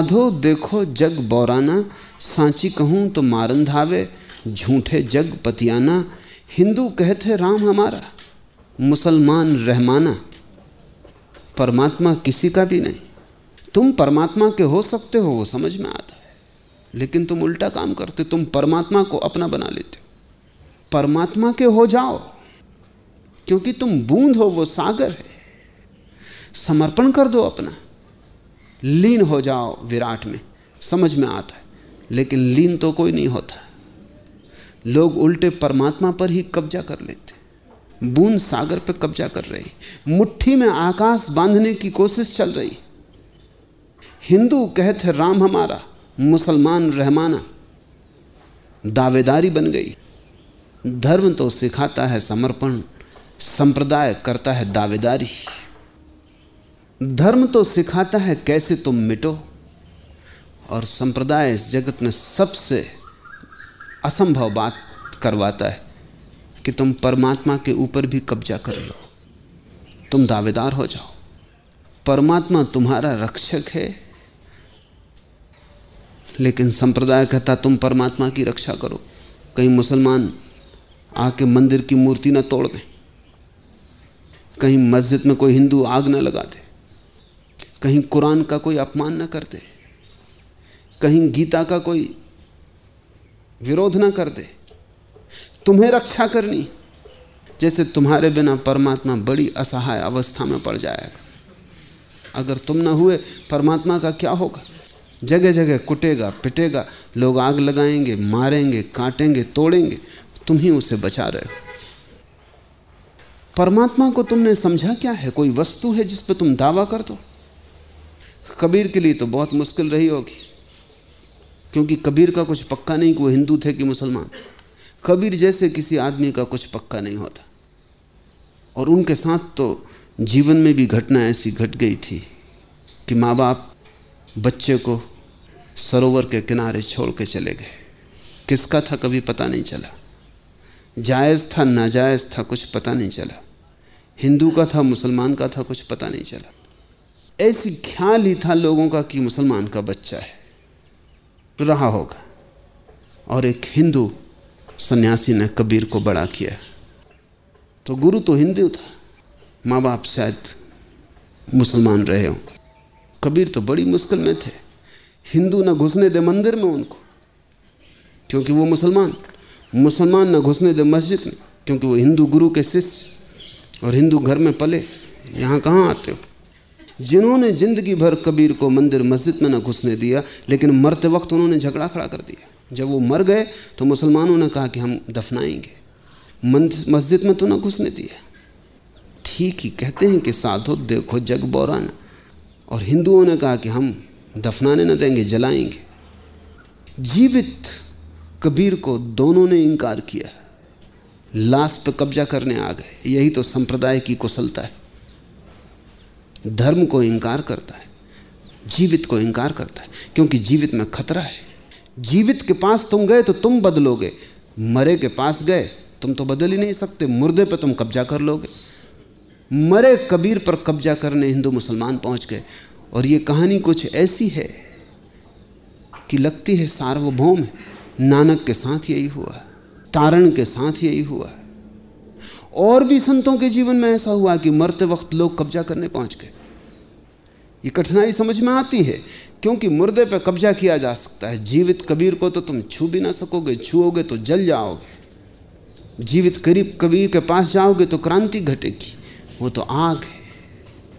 साधो देखो जग बौराना, सांची कहूँ तो मारन धावे, झूठे जग पतियाना। हिंदू कहते राम हमारा, मुसलमान रहमाना। परमात्मा किसी का भी नहीं। तुम परमात्मा के हो सकते हो, वो समझ में आता है। लेकिन तुम उल्टा काम करते, तुम परमात्मा को अपना बना लेते हो। परमात्मा के हो जाओ, क्योंकि तुम बूंद हो, वो सागर है। समर्पण कर दो अपना। लीन हो जाओ विराट में। समझ में आता है। लेकिन लीन तो कोई नहीं होता। लोग उल्टे परमात्मा पर ही कब्जा कर लेते बूंद सागर पर कब्जा कर रही मुट्ठी में आकाश बांधने की कोशिश चल रही हिंदू कहते राम हमारा, मुसलमान रहमाना। दावेदारी बन गई। धर्म तो सिखाता है समर्पण, संप्रदाय करता है दावेदारी। धर्म तो सिखाता है कैसे तुम मिटो, और संप्रदाय इस जगत में सबसे असंभव बात करवाता है कि तुम परमात्मा के ऊपर भी कब्जा कर लो। तुम दावेदार हो जाओ। परमात्मा तुम्हारा रक्षक है, लेकिन संप्रदाय कहता, तुम परमात्मा की रक्षा करो। कहीं मुसलमान आके मंदिर की मूर्ति ना तोड़ दें। कहीं मस्जिद में कोई हिंदू आग ना लगा दे। कहीं कुरान का कोई अपमान ना कर दे कहीं गीता का कोई विरोध ना कर दे तुम्हें रक्षा करनी, जैसे तुम्हारे बिना परमात्मा बड़ी असहाय अवस्था में पड़ जाएगा। अगर तुम ना हुए, परमात्मा का क्या होगा? जगह जगह कुटेगा, पिटेगा, लोग आग लगाएँगे, मारेंगे, काटेंगे, तोड़ेंगे, तुम ही उसे बचा रहे हो। परमात्मा को तुमने समझा क्या है? कोई वस्तु है जिस पर तुम दावा कर दो कबीर के लिए तो बहुत मुश्किल रही होगी। क्योंकि कबीर का कुछ पक्का नहीं कि वो हिंदू थे कि मुसलमान। कबीर जैसे किसी आदमी का कुछ पक्का नहीं होता। और उनके साथ तो जीवन में भी घटना ऐसी घट गई थी कि माँ बाप बच्चे को सरोवर के किनारे छोड़ के चले गए। किसका था कभी पता नहीं चला। जायज़ था, नाजायज़ था, कुछ पता नहीं चला। हिंदू का था, मुसलमान का था, कुछ पता नहीं चला। ऐसी ख्याल ही था लोगों का कि मुसलमान का बच्चा है। रहा होगा। और एक हिंदू सन्यासी ने कबीर को बड़ा किया। तो गुरु तो हिंदू था। माँ बाप शायद मुसलमान रहे हो। कबीर तो बड़ी मुश्किल में थे। हिंदू न घुसने दे मंदिर में उनको, क्योंकि वो मुसलमान। मुसलमान न घुसने दे मस्जिद में, क्योंकि वो हिंदू गुरु के शिष्य। और हिंदू घर में पले, यहाँ कहाँ आते हो? जिन्होंने ज़िंदगी भर कबीर को मंदिर, मस्जिद में न घुसने दिया, लेकिन मरते वक्त उन्होंने झगड़ा खड़ा कर दिया। जब वो मर गए तो मुसलमानों ने कहा कि हम दफनाएँगे। मस्जिद में तो ना घुसने दिया। ठीक ही कहते हैं कि साधो, देखो जग बोराना। और हिंदुओं ने कहा कि हम दफनाने न देंगे, जलाएँगे। जीवित कबीर को दोनों ने इनकार किया। लाश पर कब्जा करने आ गए। यही तो संप्रदाय की कुशलता है। धर्म को इनकार करता है, जीवित को इनकार करता है, क्योंकि जीवित में खतरा है। जीवित के पास तुम गए तो तुम बदलोगे, मरे के पास गए तुम तो बदल ही नहीं सकते, मुर्दे पर तुम कब्जा कर लोगे। मरे कबीर पर कब्जा करने हिंदू मुसलमान पहुँच गए, और ये कहानी कुछ ऐसी है कि लगती है सार्वभौम नानक के साथ यही हुआ, तारण के साथ यही हुआ। और भी संतों के जीवन में ऐसा हुआ कि मरते वक्त लोग कब्जा करने पहुँच गए। ये कठिनाई समझ में आती है, क्योंकि मुर्दे पर कब्जा किया जा सकता है। जीवित कबीर को तो तुम छू भी ना सकोगे, छूओगे तो जल जाओगे। जीवित करीब कबीर के पास जाओगे तो क्रांति घटेगी। वो तो आग है।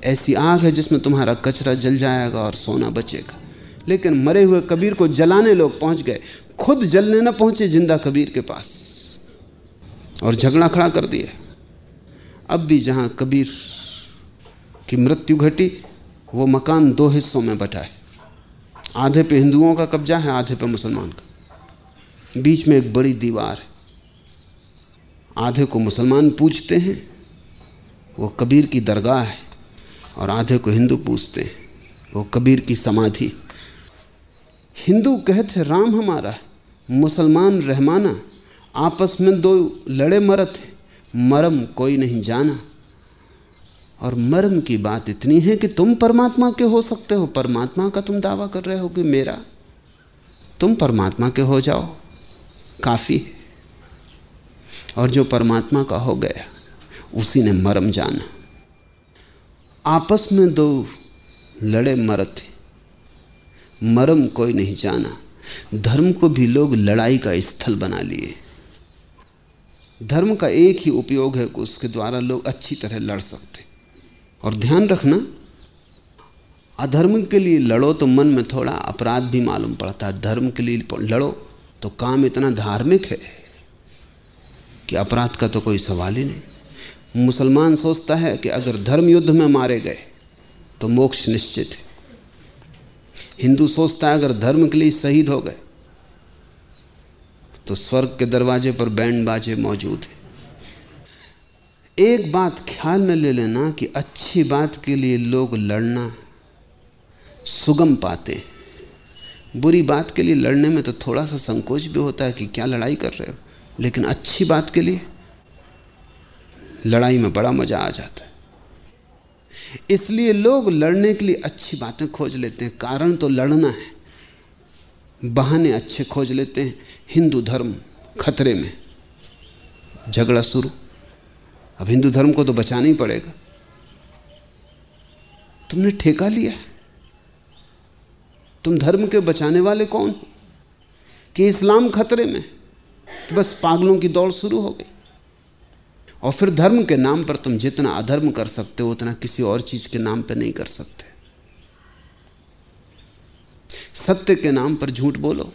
ऐसी आग है जिसमें तुम्हारा कचरा जल जाएगा और सोना बचेगा। लेकिन मरे हुए कबीर को जलाने लोग पहुँच गए। खुद जलने न पहुँचे ज़िंदा कबीर के पास। और झगड़ा खड़ा कर दिया। अब भी जहाँ कबीर की मृत्यु घटी, वो मकान दो हिस्सों में बटा है। आधे पे हिंदुओं का कब्जा है, आधे पे मुसलमान का। बीच में एक बड़ी दीवार है। आधे को मुसलमान पूजते हैं, वो कबीर की दरगाह है, और आधे को हिंदू पूछते हैं, वो कबीर की समाधि। हिंदू कहते राम हमारा मुसलमान रहमाना आपस में दो लड़े मरत हैं। मरम कोई नहीं जाना। और मर्म की बात इतनी है कि तुम परमात्मा के हो सकते हो। परमात्मा का तुम दावा कर रहे हो कि मेरा। तुम परमात्मा के हो जाओ। काफ़ी है। और जो परमात्मा का हो गया, उसी ने मरम जाना। आपस में दो लड़े मरत मरम कोई नहीं जाना। धर्म को भी लोग लड़ाई का स्थल बना लिए। धर्म का एक ही उपयोग है उसके द्वारा लोग अच्छी तरह लड़ सकते। और ध्यान रखना, अधर्म के लिए लड़ो तो मन में थोड़ा अपराध भी मालूम पड़ता है। धर्म के लिए लड़ो तो काम इतना धार्मिक है कि अपराध का तो कोई सवाल ही नहीं। मुसलमान सोचता है कि अगर धर्म युद्ध में मारे गए तो मोक्ष निश्चित है। हिंदू सोचता है अगर धर्म के लिए शहीद हो गए तो स्वर्ग के दरवाजे पर बैंड बाजे मौजूद हैं। एक बात ख्याल में ले लेना कि अच्छी बात के लिए लोग लड़ना सुगम पाते हैं। बुरी बात के लिए लड़ने में तो थोड़ा सा संकोच भी होता है कि क्या लड़ाई कर रहे हो, लेकिन अच्छी बात के लिए लड़ाई में बड़ा मज़ा आ जाता है। इसलिए लोग लड़ने के लिए अच्छी बातें खोज लेते हैं। कारण तो लड़ना है। बहाने अच्छे खोज लेते हैं। हिंदू धर्म खतरे में। झगड़ा शुरू। अब हिंदू धर्म को तो बचाना ही पड़ेगा। तुमने ठेका लिया तुम धर्म के बचाने वाले कौन हो? कि इस्लाम खतरे में? तो बस पागलों की दौड़ शुरू हो गई? और फिर धर्म के नाम पर तुम जितना अधर्म कर सकते हो, उतना किसी और चीज़ के नाम पर नहीं कर सकते। सत्य के नाम पर झूठ बोलो,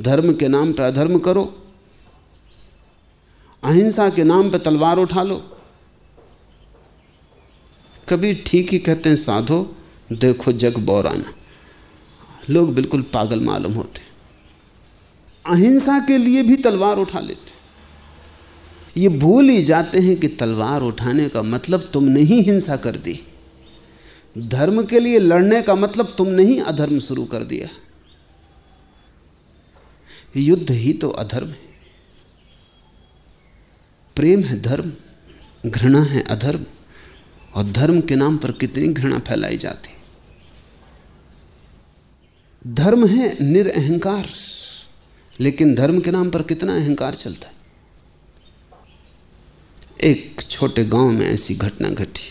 धर्म के नाम पर अधर्म करो, अहिंसा के नाम पर तलवार उठा लो कभी ठीक ही कहते हैं, साधो, देखो जग बौराना। लोग बिल्कुल पागल मालूम होते अहिंसा के लिए भी तलवार उठा लेते ये भूल ही जाते हैं कि तलवार उठाने का मतलब तुमने ही हिंसा कर दी। धर्म के लिए लड़ने का मतलब तुमने ही अधर्म शुरू कर दिया। युद्ध ही तो अधर्म है। प्रेम है धर्म, घृणा है अधर्म, और धर्म के नाम पर कितनी घृणा फैलाई जाती। धर्म है निरअहकार, लेकिन धर्म के नाम पर कितना अहंकार चलता है। एक छोटे गाँव में ऐसी घटना घटी।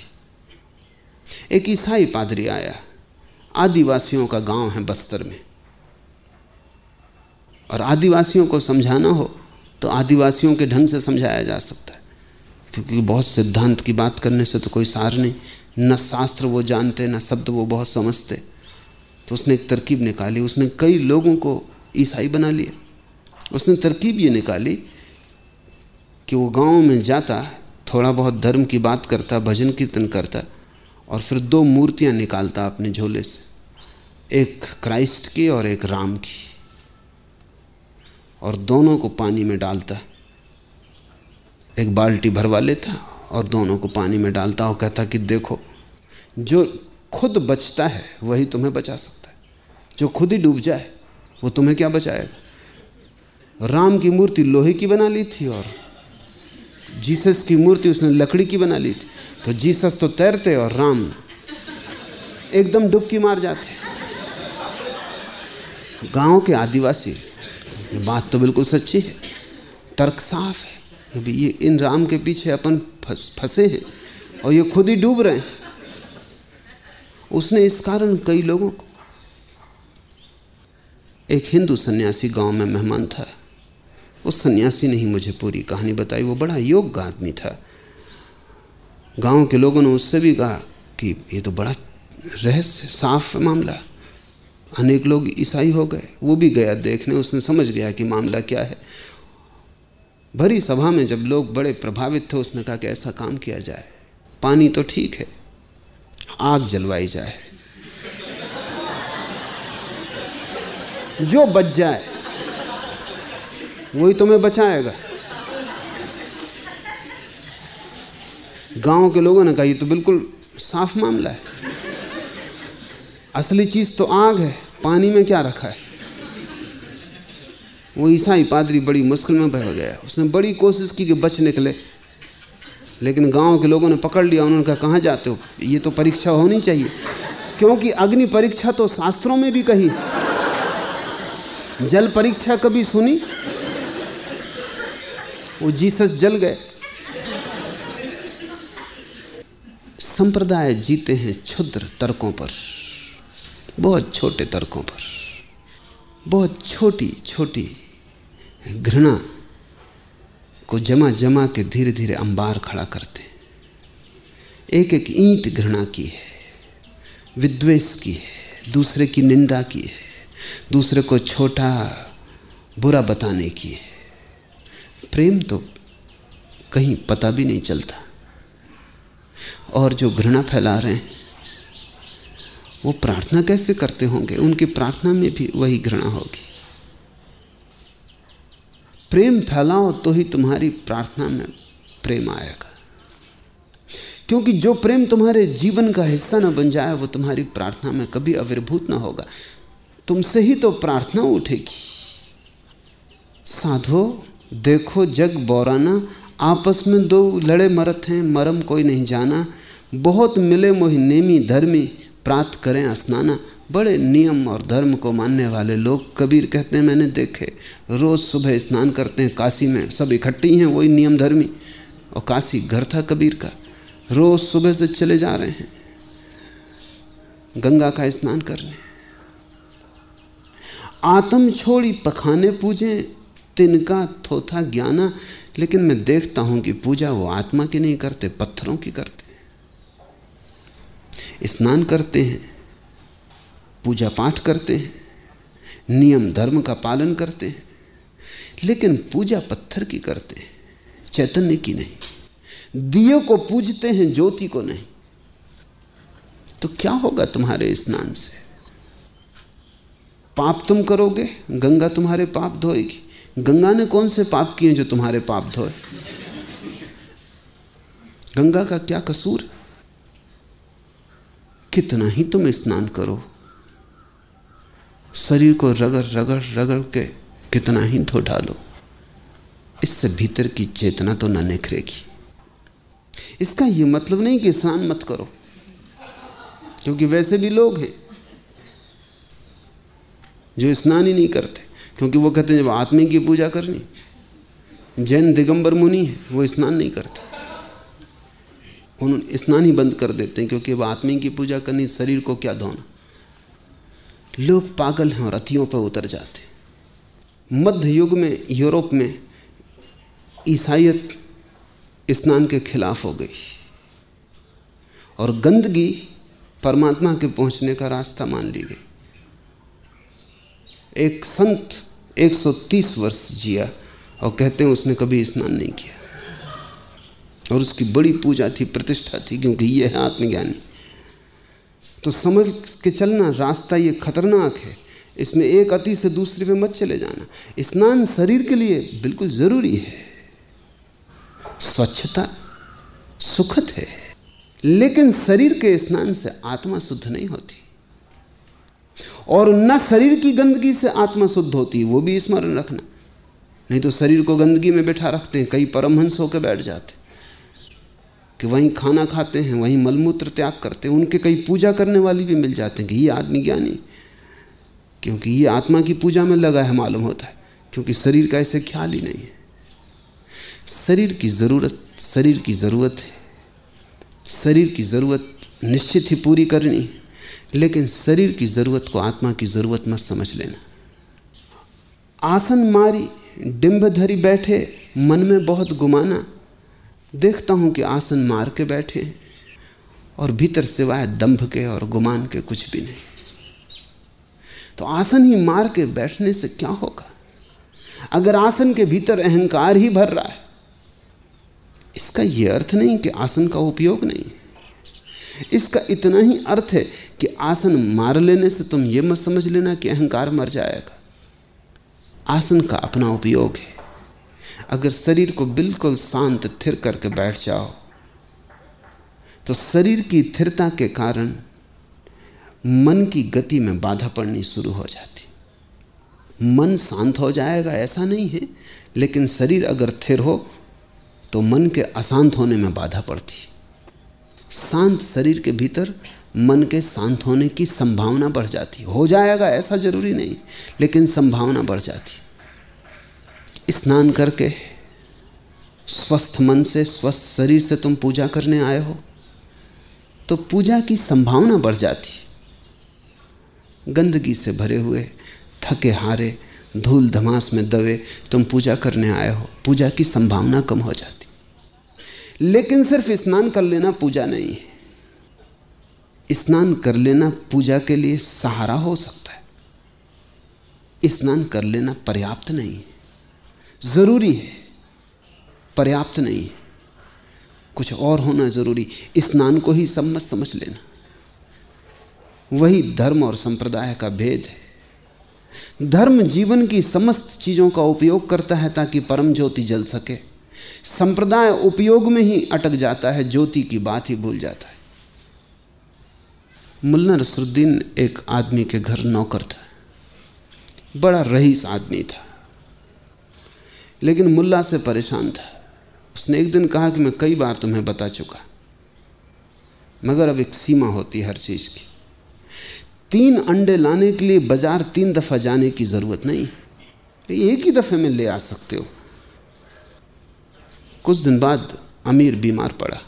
एक ईसाई पादरी आया। आदिवासियों का गाँव है बस्तर में। और आदिवासियों को समझाना हो तो आदिवासियों के ढंग से समझाया जा सकता है। क्योंकि बहुत सिद्धांत की बात करने से तो कोई सार नहीं। न शास्त्र वो जानते, न शब्द वो बहुत समझते। तो उसने एक तरकीब निकाली, उसने कई लोगों को ईसाई बना लिया। उसने तरकीब ये निकाली कि वो गाँव में जाता, थोड़ा बहुत धर्म की बात करता, भजन कीर्तन करता और फिर दो मूर्तियाँ निकालता अपने झोले से, एक क्राइस्ट की और एक राम की, और दोनों को पानी में डालता। एक बाल्टी भरवा लेता और दोनों को पानी में डालता और कहता कि देखो, जो खुद बचता है, वही तुम्हें बचा सकता है। जो खुद ही डूब जाए, वो तुम्हें क्या बचाएगा? राम की मूर्ति लोहे की बना ली थी और जीसस की मूर्ति उसने लकड़ी की बना ली थी। तो जीसस तो तैरते और राम एकदम डुबकी मार जाते। गाँव के आदिवासी, ये बात तो बिल्कुल सच्ची है। तर्क साफ़ है कि ये इन राम के पीछे अपन फंसे हैं और ये खुद ही डूब रहे हैं। उसने इस कारण कई लोगों को, एक हिंदू सन्यासी गाँव में मेहमान था। उस सन्यासी ने ही मुझे पूरी कहानी बताई। वो बड़ा योग्य आदमी था। गाँव के लोगों ने उससे भी कहा कि ये तो बड़ा रहस्य, साफ़ मामला। अनेक लोग ईसाई हो गए, वो भी गया देखने, उसने समझ गया कि मामला क्या है। भरी सभा में जब लोग बड़े प्रभावित थे, उसने कहा कि ऐसा काम किया जाए। पानी तो ठीक है, आग जलवाई जाए। जो बच जाए, वही तुम्हें बचाएगा। गाँव के लोगों ने कहा, ये तो बिल्कुल साफ़ मामला है। असली चीज़ तो आग है, पानी में क्या रखा है? वो ईसाई पादरी बड़ी मुश्किल में बह गया। उसने बड़ी कोशिश की कि बच निकले। लेकिन गाँव के लोगों ने पकड़ लिया। उन्होंने कहा, कहाँ जाते हो? ये तो परीक्षा होनी चाहिए। क्योंकि अग्नि परीक्षा तो शास्त्रों में भी कही। जल परीक्षा कभी सुनी? वो जीसस जल गए। संप्रदाय जीते हैं क्षुद्र तर्कों पर, बहुत छोटे तर्कों पर, बहुत छोटी छोटी घृणा को जमा जमा के धीरे धीरे अंबार खड़ा करते हैं। एक एक ईंट घृणा की है, विद्वेष की है, दूसरे की निंदा की है, दूसरे को छोटा, बुरा बताने की है। प्रेम तो कहीं पता भी नहीं चलता। और जो घृणा फैला रहे हैं, वो प्रार्थना कैसे करते होंगे? उनकी प्रार्थना में भी वही घृणा होगी। प्रेम फैलाओ तो ही तुम्हारी प्रार्थना में प्रेम आएगा। क्योंकि जो प्रेम तुम्हारे जीवन का हिस्सा न बन जाए, वो तुम्हारी प्रार्थना में कभी आविर्भूत ना होगा। तुमसे ही तो प्रार्थना उठेगी। साधो, देखो जग बौराना आपस में दो लड़े मरत हैं, मरम कोई नहीं जाना। बहुत मिले मोहि नेमी धर्मी प्राप्त करें स्नाना बड़े नियम और धर्म को मानने वाले लोग कबीर कहते हैं, मैंने देखे, रोज़ सुबह स्नान करते हैं, काशी में सब इकट्ठी हैं, वही नियम धर्मी। और काशी घर था कबीर का। रोज़ सुबह से चले जा रहे हैं, गंगा का स्नान करने। आत्म छोड़ी, पखाने पूजे तिनका थोथा ज्ञाना, लेकिन मैं देखता हूँ कि पूजा वो आत्मा की नहीं करते, पत्थरों की करते स्नान करते हैं, पूजा पाठ करते हैं, नियम धर्म का पालन करते हैं, लेकिन पूजा पत्थर की करते हैं, चैतन्य की नहीं। दियो को पूजते हैं, ज्योति को नहीं। तो क्या होगा तुम्हारे स्नान से? पाप तुम करोगे, गंगा तुम्हारे पाप धोएगी। गंगा ने कौन से पाप किए जो तुम्हारे पाप धोए? गंगा का क्या कसूर? कितना ही तुम स्नान करो। शरीर को रगड़ रगड़ रगड़ के कितना ही धो डालो। इससे भीतर की चेतना तो न निखरेगी। इसका यह मतलब नहीं कि स्नान मत करो, क्योंकि वैसे भी लोग हैं जो स्नान ही नहीं करते। क्योंकि वो कहते हैं, जब आत्मी की पूजा करनी, जैन दिगंबर मुनि है, वो स्नान नहीं करते। उन्होंने स्नान ही बंद कर देते हैं, क्योंकि अब आत्मी की पूजा करनी, शरीर को क्या धोना लोग पागल हैं और अतियों पर उतर जाते मध्य युग में, यूरोप में ईसाइत स्नान के खिलाफ हो गई। और गंदगी परमात्मा के पहुँचने का रास्ता मान ली गई। एक संत 130 वर्ष जिया और कहते हैं उसने कभी स्नान नहीं किया। और उसकी बड़ी पूजा थी, प्रतिष्ठा थी, क्योंकि ये है आत्मज्ञानी। तो समझ के चलना, रास्ता ये खतरनाक है। इसमें एक अति से दूसरे पे मत चले जाना। स्नान शरीर के लिए बिल्कुल ज़रूरी है। स्वच्छता सुखद है। लेकिन शरीर के स्नान से आत्मा शुद्ध नहीं होती। और न शरीर की गंदगी से आत्मा शुद्ध होती है, वो भी स्मरण रखना। नहीं तो शरीर को गंदगी में बैठा रखते हैं, कई परमहंस होकर बैठ जाते कि वहीं खाना खाते हैं, वहीं मलमूत्र त्याग करते हैं, उनके कई पूजा करने वाली भी मिल जाते हैं कि ये आदमी ज्ञानी क्योंकि ये आत्मा की पूजा में लगा है, मालूम होता है, क्योंकि शरीर का ऐसे ख्याल ही नहीं है। शरीर की ज़रूरत, शरीर की ज़रूरत है, शरीर की ज़रूरत निश्चित ही पूरी करनी लेकिन शरीर की ज़रूरत को आत्मा की ज़रूरत मत समझ लेना। आसन मारी डिम्ब धरी बैठे, मन में बहुत गुमाना, देखता हूँ कि आसन मार के बैठे और भीतर सिवाय दंभ के और गुमान के कुछ भी नहीं। तो आसन ही मार के बैठने से क्या होगा? अगर आसन के भीतर अहंकार ही भर रहा है, इसका यह अर्थ नहीं कि आसन का उपयोग नहीं इसका इतना ही अर्थ है कि आसन मार लेने से तुम यह मत समझ लेना कि अहंकार मर जाएगा। आसन का अपना उपयोग है। अगर शरीर को बिल्कुल शांत थिर करके बैठ जाओ तो शरीर की स्थिरता के कारण मन की गति में बाधा पड़नी शुरू हो जाती। मन शांत हो जाएगा, ऐसा नहीं है। लेकिन शरीर अगर थिर हो तो मन के अशांत होने में बाधा पड़ती। शांत शरीर के भीतर मन के शांत होने की संभावना बढ़ जाती। हो जाएगा, ऐसा ज़रूरी नहीं, लेकिन संभावना बढ़ जाती। स्नान करके स्वस्थ मन से, स्वस्थ शरीर से तुम पूजा करने आए हो तो पूजा की संभावना बढ़ जाती। गंदगी से भरे हुए, थके हारे, धूल धमास में दबे तुम पूजा करने आए हो। पूजा की संभावना कम हो जाती। लेकिन सिर्फ़ स्नान कर लेना पूजा नहीं है। स्नान कर लेना पूजा के लिए सहारा हो सकता है। स्नान कर लेना पर्याप्त नहीं है। ज़रूरी है, पर्याप्त नहीं है। कुछ और होना ज़रूरी, स्नान को ही सब मत समझ लेना। वही धर्म और संप्रदाय का भेद है। धर्म जीवन की समस्त चीज़ों का उपयोग करता है ताकि परम ज्योति जल सके। संप्रदाय उपयोग में ही अटक जाता है, ज्योति की बात ही भूल जाता है। मुल्ला नसरुद्दीन एक आदमी के घर नौकर था। बड़ा रईस आदमी था। लेकिन मुल्ला से परेशान था। उसने एक दिन कहा कि मैं कई बार तुम्हें बता चुका। मगर अब एक सीमा होती हर चीज़ की। तीन अंडे लाने के लिए बाज़ार तीन दफ़ा जाने की ज़रूरत नहीं। एक ही दफे में ले आ सकते हो। कुछ दिन बाद अमीर बीमार पड़ा।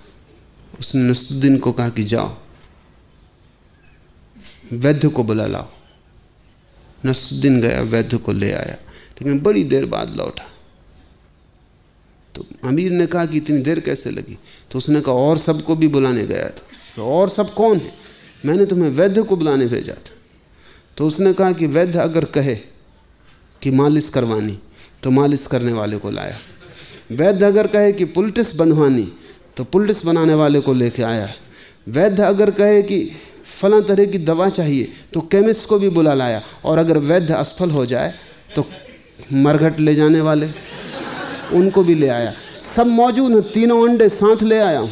उसने नसरुद्दीन को कहा कि जाओ, वैद्य को बुला लाओ। नसरुद्दीन गया, वैद्य को ले आया, लेकिन बड़ी देर बाद लौटा। तो अमीर ने कहा कि इतनी देर कैसे लगी? तो उसने कहा, और सबको भी बुलाने गया था। तो और सब कौन है? मैंने तुम्हें वैद्य को बुलाने भेजा था। तो उसने कहा कि वैद्य अगर कहे कि मालिश करवानी तो मालिश करने वाले को लाया। वैद्य अगर कहे कि पुलटिस बनवानी तो पुलटिस बनाने वाले को लेके आया। वैद्य अगर कहे कि फला तरह की दवा चाहिए तो केमिस्ट को भी बुला लाया। और अगर वैद्य असफल हो जाए तो मरघट ले जाने वाले। उनको भी ले आया। सब मौजूद हैं, तीनों अंडे साथ ले आया हूँ।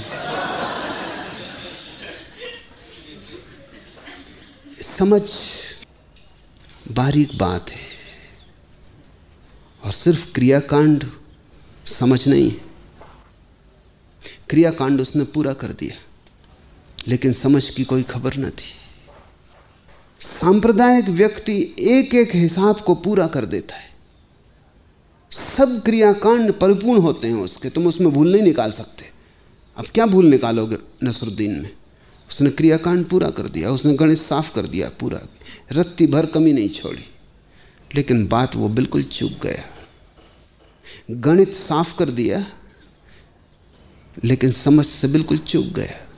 समझ, बारीक बात है। और सिर्फ़ क्रियाकांड समझ नहीं है। क्रियाकांड उसने पूरा कर दिया, लेकिन समझ की कोई खबर न थी। सांप्रदायिक व्यक्ति एक एक हिसाब को पूरा कर देता है। सब क्रियाकांड परिपूर्ण होते हैं उसके, तुम उसमें भूल नहीं निकाल सकते। अब क्या भूल निकालोगे नसरुद्दीन में? उसने क्रियाकांड पूरा कर दिया, उसने गणित साफ़ कर दिया पूरा। रत्ती भर कमी नहीं छोड़ी, लेकिन बात वो बिल्कुल चूक गया। गणित साफ़ कर दिया, लेकिन समझ से बिल्कुल चूक गया।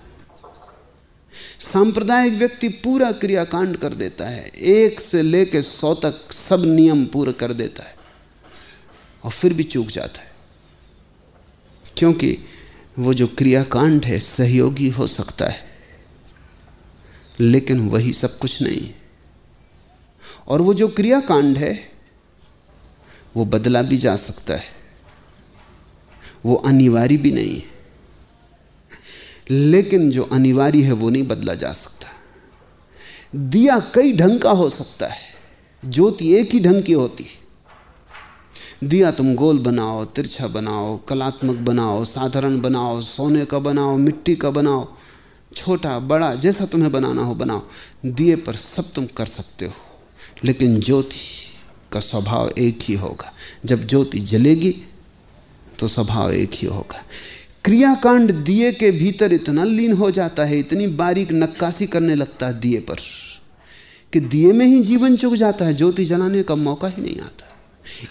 सांप्रदायिक व्यक्ति पूरा क्रियाकांड कर देता है, एक से लेकर सौ तक सब नियम पूरा कर देता है, और फिर भी चूक जाता है। क्योंकि वो जो क्रियाकांड है, सहयोगी हो सकता है, लेकिन वही सब कुछ नहीं है। और वो जो क्रियाकांड है वो बदला भी जा सकता है। वो अनिवार्य भी नहीं है। लेकिन जो अनिवार्य है, वो नहीं बदला जा सकता। दिया कई ढंग का हो सकता है। ज्योति एक ही ढंग की होती है। दिया तुम गोल बनाओ, तिरछा बनाओ, कलात्मक बनाओ, साधारण बनाओ, सोने का बनाओ, मिट्टी का बनाओ, छोटा, बड़ा, जैसा तुम्हें बनाना हो बनाओ। दिए पर सब तुम कर सकते हो। लेकिन ज्योति का स्वभाव एक ही होगा। जब ज्योति जलेगी तो स्वभाव एक ही होगा। क्रियाकांड दिए के भीतर इतना लीन हो जाता है, इतनी बारीक नक्काशी करने लगता है दिए पर, कि दिए में ही जीवन चुक जाता है, ज्योति जलाने का मौका ही नहीं आता।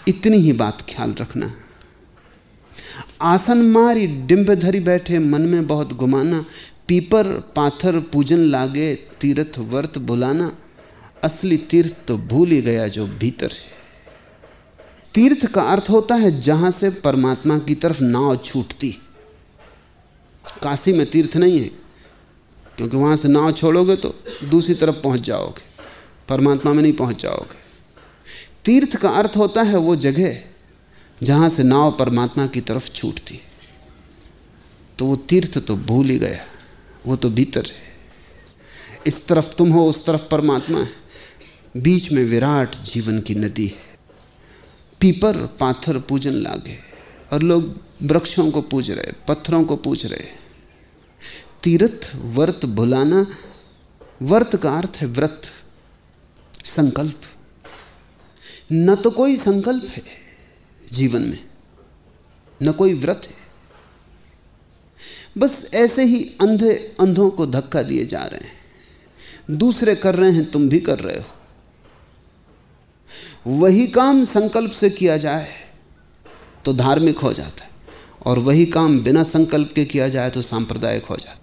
इतनी ही बात ख्याल रखना। आसन मारी डिम्ब धरी बैठे, मन में बहुत घुमाना, पीपर, पाथर, पूजन लागे, तीर्थ, वर्त बुलाना, असली तीर्थ तो भूल ही गया जो भीतर है। तीर्थ का अर्थ होता है जहाँ से परमात्मा की तरफ़ नाव छूटती। काशी में तीर्थ नहीं है, क्योंकि वहाँ से नाव छोड़ोगे तो दूसरी तरफ़ पहुँच जाओगे। परमात्मा में नहीं पहुँच जाओगे। तीर्थ का अर्थ होता है वो जगह जहाँ से नाव परमात्मा की तरफ़ छूटती। तो वो तीर्थ तो भूल ही गया, वो तो भीतर है। इस तरफ़ तुम हो, उस तरफ़ परमात्मा है। बीच में विराट जीवन की नदी है। पीपर पाथर पूजन लागे और लोग वृक्षों को पूज रहे, पत्थरों को पूज रहे। तीर्थ व्रत भुलाना व्रत का अर्थ है व्रत, संकल्प। न तो कोई संकल्प है जीवन में, न कोई व्रत है। बस ऐसे ही अंधे अंधों को धक्का दिए जा रहे हैं। दूसरे कर रहे हैं, तुम भी कर रहे हो। वही काम संकल्प से किया जाए तो धार्मिक हो जाता है। और वही काम बिना संकल्प के किया जाए तो सांप्रदायिक हो जाता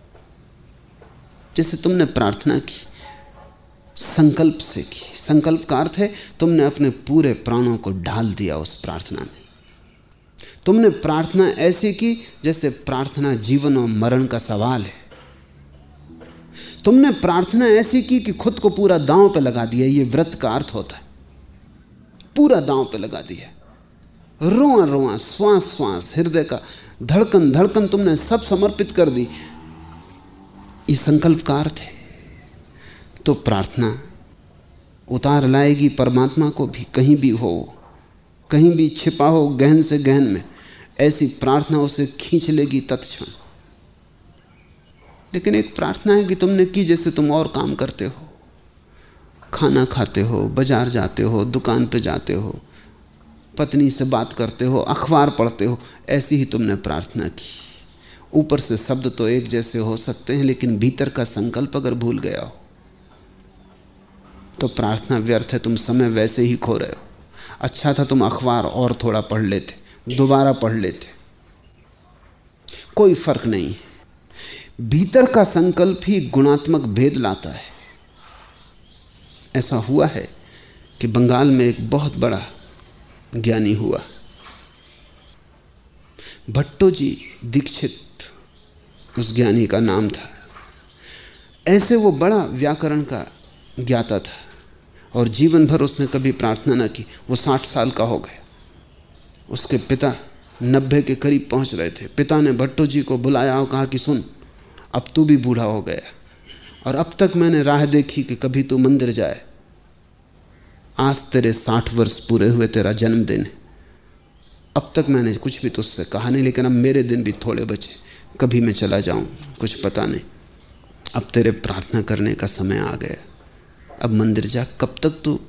जैसे तुमने प्रार्थना की, संकल्प से की। संकल्प का अर्थ है, तुमने अपने पूरे प्राणों को ढाल दिया उस प्रार्थना में। तुमने प्रार्थना ऐसी की जैसे प्रार्थना जीवन और मरण का सवाल है। तुमने प्रार्थना ऐसी की कि खुद को पूरा दांव पर लगा दिया, ये व्रत का अर्थ होता है। पूरा दांव पे लगा दिया रोआ रोआ श्वास श्वास हृदय का धड़कन धड़कन तुमने सब समर्पित कर दी। ये संकल्प का अर्थ है। तो प्रार्थना उतार लाएगी, परमात्मा को भी, कहीं भी हो, कहीं भी छिपा हो, गहन से गहन में, ऐसी प्रार्थना उसे खींच लेगी तत्क्षण। लेकिन एक प्रार्थना है कि तुमने की जैसे तुम और काम करते हो। खाना खाते हो, बाज़ार जाते हो, दुकान पे जाते हो, पत्नी से बात करते हो, अखबार पढ़ते हो, ऐसी ही तुमने प्रार्थना की। ऊपर से शब्द तो एक जैसे हो सकते हैं, लेकिन भीतर का संकल्प अगर भूल गया हो तो प्रार्थना व्यर्थ है, तुम समय वैसे ही खो रहे हो। अच्छा था तुम अखबार और थोड़ा पढ़ लेते, दोबारा पढ़ लेते। कोई फ़र्क नहीं। भीतर का संकल्प ही गुणात्मक भेद लाता है। ऐसा हुआ है कि बंगाल में एक बहुत बड़ा ज्ञानी हुआ। भट्टो जी दीक्षित उस ज्ञानी का नाम था। ऐसे वो बड़ा व्याकरण का ज्ञाता था और जीवन भर उसने कभी प्रार्थना ना की। वो साठ साल का हो गया। उसके पिता नब्बे के करीब पहुँच रहे थे। पिता ने भट्टो जी को बुलाया और कहा कि सुन, अब तू भी बूढ़ा हो गया। और अब तक मैंने राह देखी कि कभी तू मंदिर जाए। आज तेरे साठ वर्ष पूरे हुए तेरा जन्मदिन अब तक मैंने कुछ भी तुझसे कहा नहीं, लेकिन अब मेरे दिन भी थोड़े बचे। कभी मैं चला जाऊँ, कुछ पता नहीं। अब तेरे प्रार्थना करने का समय आ गया। अब मंदिर जा, कब तक तू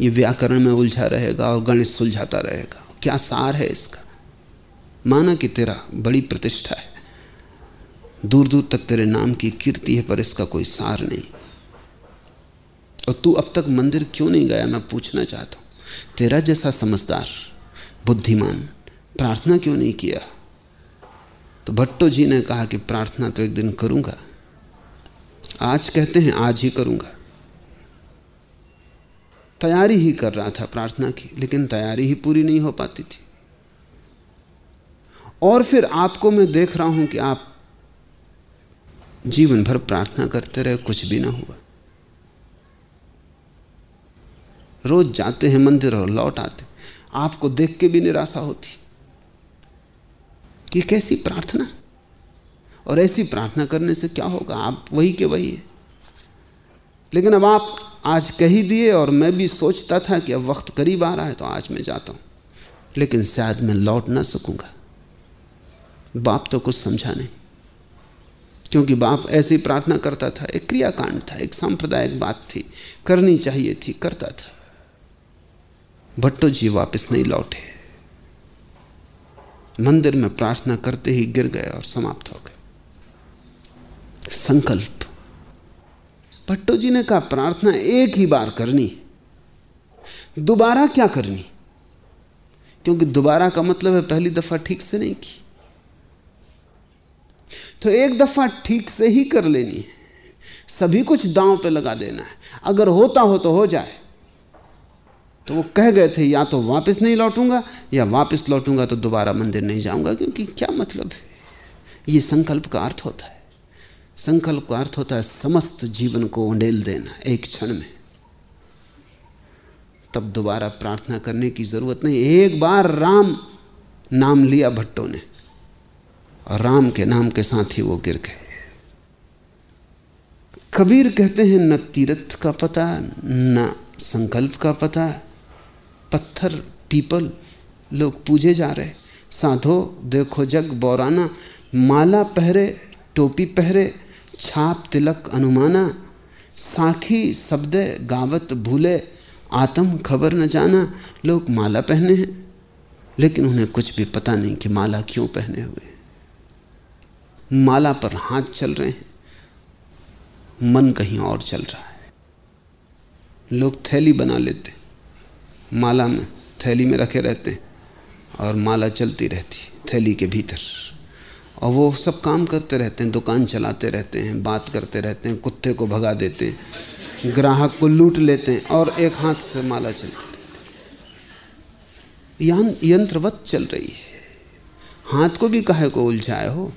ये व्याकरण में उलझा रहेगा और गणित सुलझाता रहेगा? क्या सार है इसका? माना कि तेरा बड़ी प्रतिष्ठा है। दूर दूर तक तेरे नाम की कीर्ति है, पर इसका कोई सार नहीं। और तू अब तक मंदिर क्यों नहीं गया, मैं पूछना चाहता हूँ। तेरा जैसा समझदार, बुद्धिमान, प्रार्थना क्यों नहीं किया? तो भट्टो जी ने कहा कि प्रार्थना तो एक दिन करूँगा। आज कहते हैं, आज ही करूँगा। तैयारी ही कर रहा था प्रार्थना की, लेकिन तैयारी ही पूरी नहीं हो पाती थी। और फिर आपको मैं देख रहा हूँ कि आप जीवन भर प्रार्थना करते रहे, कुछ भी ना हुआ। रोज जाते हैं मंदिर और लौट आते आपको देख के भी निराशा होती। कि कैसी प्रार्थना? और ऐसी प्रार्थना करने से क्या होगा? आप वही के वही है। लेकिन अब आप आज कह ही दिए और मैं भी सोचता था कि अब वक्त करीब आ रहा है तो आज मैं जाता हूँ। लेकिन शायद मैं लौट ना सकूँगा। बाप तो कुछ समझा नहीं। क्योंकि बाप ऐसी प्रार्थना करता था, एक क्रियाकांड था, एक सांप्रदायिक बात थी, करनी चाहिए थी, करता था। भट्टो जी वापस नहीं लौटे। मंदिर में प्रार्थना करते ही गिर गए और समाप्त हो गए। संकल्प। भट्टो जी ने कहा, प्रार्थना एक ही बार करनी, दोबारा क्या करनी? क्योंकि दोबारा का मतलब है पहली दफ़ा ठीक से नहीं की। तो एक दफ़ा ठीक से ही कर लेनी है। सभी कुछ दांव पे लगा देना है। अगर होता हो तो हो जाए। तो वो कह गए थे, या तो वापस नहीं लौटूँगा, या वापस लौटूँगा तो दोबारा मंदिर नहीं जाऊँगा, क्योंकि क्या मतलब है? ये संकल्प का अर्थ होता है। संकल्प का अर्थ होता है समस्त जीवन को उंडेल देना, एक क्षण में। तब दोबारा प्रार्थना करने की ज़रूरत नहीं। एक बार राम नाम लिया भट्टो ने। राम के नाम के साथ ही वो गिर गए। कबीर कहते हैं, न तीर्थ का पता, न संकल्प का पता, पत्थर, पीपल, लोग पूजे जा रहे। साधो, देखो जग, बौराना, माला पहरे, टोपी पहरे, छाप, तिलक, अनुमाना, साखी, शब्द, गावत, भूले, आत्म, खबर न जाना, लोग माला पहने हैं। लेकिन उन्हें कुछ भी पता नहीं कि माला क्यों पहने हुए। माला पर हाथ चल रहे हैं। मन कहीं और चल रहा है। लोग थैली बना लेते माला में थैली में रखे रहते और माला चलती रहती थैली के भीतर। और वो सब काम करते रहते हैं, दुकान चलाते रहते हैं, बात करते रहते हैं, कुत्ते को भगा देते हैं, ग्राहक को लूट लेते हैं और एक हाथ से माला चलती रहती यंत्रवत चल रही है। हाथ को भी काहे को उलझाए हो?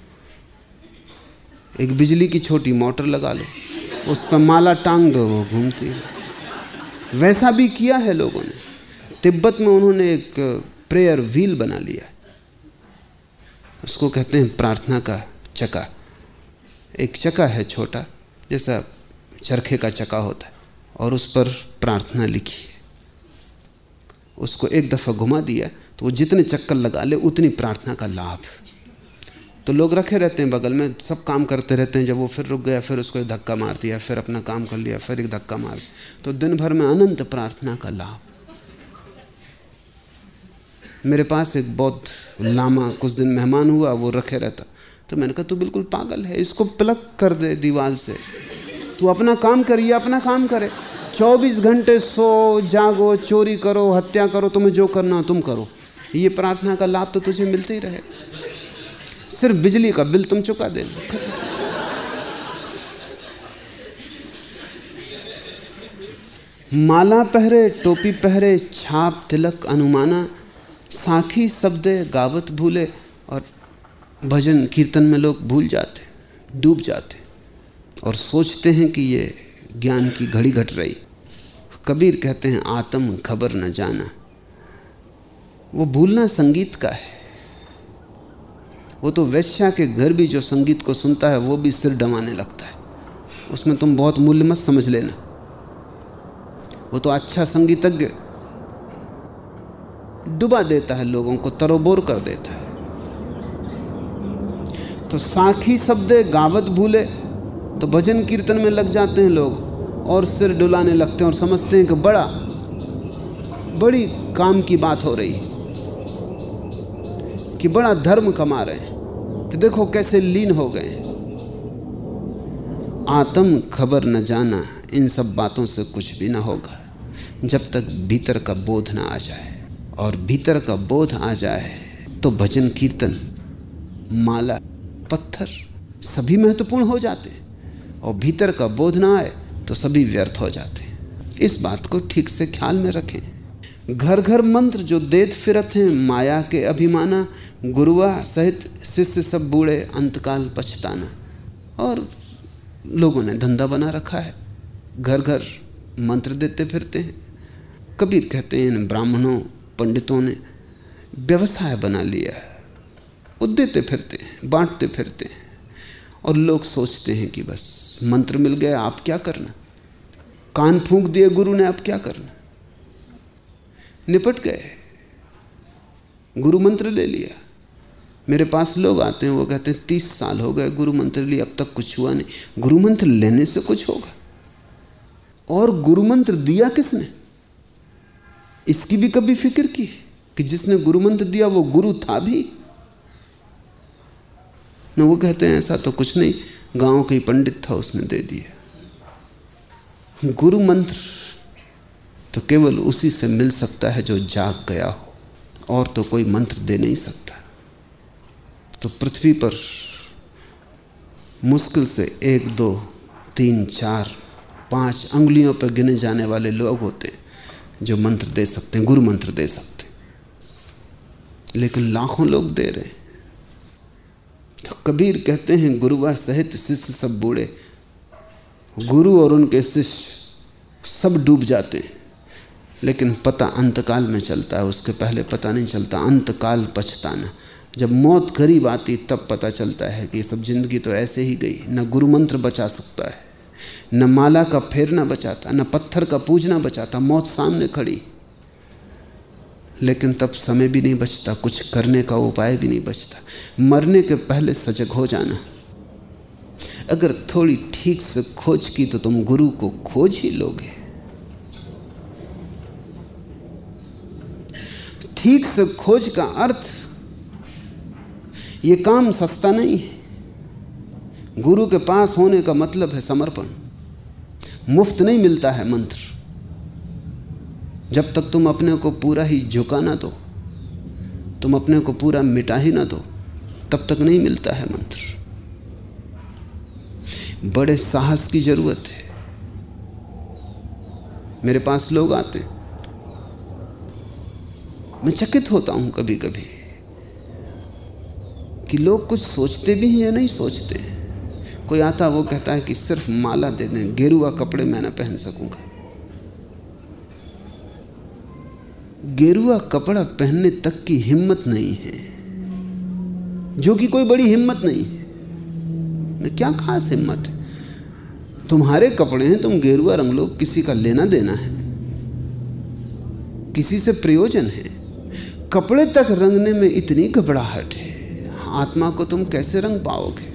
एक बिजली की छोटी मोटर लगा लो, उस पर माला टांग दो, वो घूमती वैसा भी किया है लोगों ने। तिब्बत में उन्होंने एक प्रेयर व्हील बना लिया। उसको कहते हैं प्रार्थना का चका। एक चका है छोटा, जैसा चरखे का चका होता है, और उस पर प्रार्थना लिखी है। उसको एक दफ़ा घुमा दिया तो वो जितने चक्कर लगा ले, उतनी प्रार्थना का लाभ। तो लोग रखे रहते हैं बगल में, सब काम करते रहते हैं। जब वो फिर रुक गया, फिर उसको एक धक्का मार दिया, फिर अपना काम कर लिया, फिर एक धक्का मार दिया। तो दिन भर में अनंत प्रार्थना का लाभ। मेरे पास एक बहुत लामा कुछ दिन मेहमान हुआ, वो रखे रहता। तो मैंने कहा, तू बिल्कुल पागल है, इसको प्लग कर दे दीवार से। तू अपना काम करिए, अपना काम करे। 24 घंटे सो, जागो, चोरी करो, हत्या करो, तुम्हें जो करना हो तुम करो। ये प्रार्थना का लाभ तो तुझे मिलते ही रहे। सिर्फ़ बिजली का बिल तुम चुका दे माला पहरे, टोपी पहरे, छाप तिलक अनुमाना, साखी शब्द गावत भूले और भजन कीर्तन में लोग भूल जाते, डूब जाते और सोचते हैं कि ये ज्ञान की घड़ी घट रही। कबीर कहते हैं, आत्म खबर न जाना। वो भूलना संगीत का है। वो तो वैश्या के घर भी जो संगीत को सुनता है, वो भी सिर डमाने लगता है। उसमें तुम बहुत मूल्य मत समझ लेना। वो तो अच्छा संगीतज्ञ डुबा देता है, लोगों को तरोबोर कर देता है। तो साखी शब्द गावत भूले तो भजन कीर्तन में लग जाते हैं लोग, और सिर डुलाने लगते हैं और समझते हैं कि बड़ा, बड़ी काम की बात हो रही कि बड़ा धर्म कमा रहे हैं। कि देखो कैसे लीन हो गए आत्म खबर न जाना, इन सब बातों से कुछ भी ना होगा, जब तक भीतर का बोध ना आ जाए। और भीतर का बोध आ जाए तो भजन कीर्तन, माला, पत्थर, सभी महत्वपूर्ण हो जाते और भीतर का बोध ना आए तो सभी व्यर्थ हो जाते इस बात को ठीक से ख्याल में रखें। घर घर मंत्र जो देत फिरत हैं, माया के अभिमाना, गुरुआ सहित शिष्य सब बूढ़े अंतकाल पछताना। और लोगों ने धंधा बना रखा है। घर घर मंत्र देते फिरते हैं। कबीर कहते हैं, इन ब्राह्मणों, पंडितों ने व्यवसाय बना लिया है। वो देते फिरते हैं, बांटते फिरते हैं। और लोग सोचते हैं कि बस मंत्र मिल गया, आप क्या करना? कान फूंक दिए गुरु ने, अब क्या करना? निपट गए। गुरु मंत्र ले लिया। मेरे पास लोग आते हैं, वो कहते हैं, तीस साल हो गए, गुरु मंत्र लिए, अब तक कुछ हुआ नहीं। गुरु मंत्र लेने से कुछ होगा। और गुरु मंत्र दिया किसने? इसकी भी कभी फ़िक्र की कि जिसने गुरु मंत्र दिया, वो गुरु था भी। न, वो कहते हैं, ऐसा तो कुछ नहीं, गाँव के पंडित था, उसने दे दिया। गुरु मंत्र। तो केवल उसी से मिल सकता है जो जाग गया हो, और तो कोई मंत्र दे नहीं सकता। तो पृथ्वी पर मुश्किल से एक, दो, तीन, चार, पाँच अंगुलियों पर गिने जाने वाले लोग होते हैं जो मंत्र दे सकते हैं, गुरु मंत्र दे सकते हैं। लेकिन लाखों लोग दे रहे हैं। तो कबीर कहते हैं, गुरुवा सहित शिष्य सब बूढ़े, गुरु और उनके शिष्य सब डूब जाते हैं। लेकिन पता अंतकाल में चलता है, उसके पहले पता नहीं चलता, अंतकाल पछताना। जब मौत करीब आती, तब पता चलता है कि सब ज़िंदगी तो ऐसे ही गई, न गुरु मंत्र बचा सकता है, न माला का फेरना बचाता, न पत्थर का पूजना बचाता, मौत सामने खड़ी। लेकिन तब समय भी नहीं बचता, कुछ करने का उपाय भी नहीं बचता। मरने के पहले सजग हो जाना। अगर थोड़ी ठीक से खोज की तो तुम गुरु को खोज ही लोगे। ठीक से खोज का अर्थ यह काम सस्ता नहीं है। गुरु के पास होने का मतलब है समर्पण। मुफ़्त नहीं मिलता है मंत्र। जब तक तुम अपने को पूरा ही झुका ना दो, तुम अपने को पूरा मिटा ही ना दो, तब तक नहीं मिलता है मंत्र। बड़े साहस की ज़रूरत है। मेरे पास लोग आते हैं। मैं चकित होता हूँ कभी कभी कि लोग कुछ सोचते भी हैं या नहीं सोचते कोई आता वो कहता है कि सिर्फ़ माला दे दें, गेरुआ कपड़े मैं ना पहन सकूँगा। गेरुआ कपड़ा पहनने तक की हिम्मत नहीं है, जो कि कोई बड़ी हिम्मत नहीं है। क्या खास हिम्मत है? तुम्हारे कपड़े हैं, तुम गेरुआ रंग लो किसी का लेना देना है, किसी से प्रयोजन है। कपड़े तक रंगने में इतनी घबराहट है। आत्मा को तुम कैसे रंग पाओगे?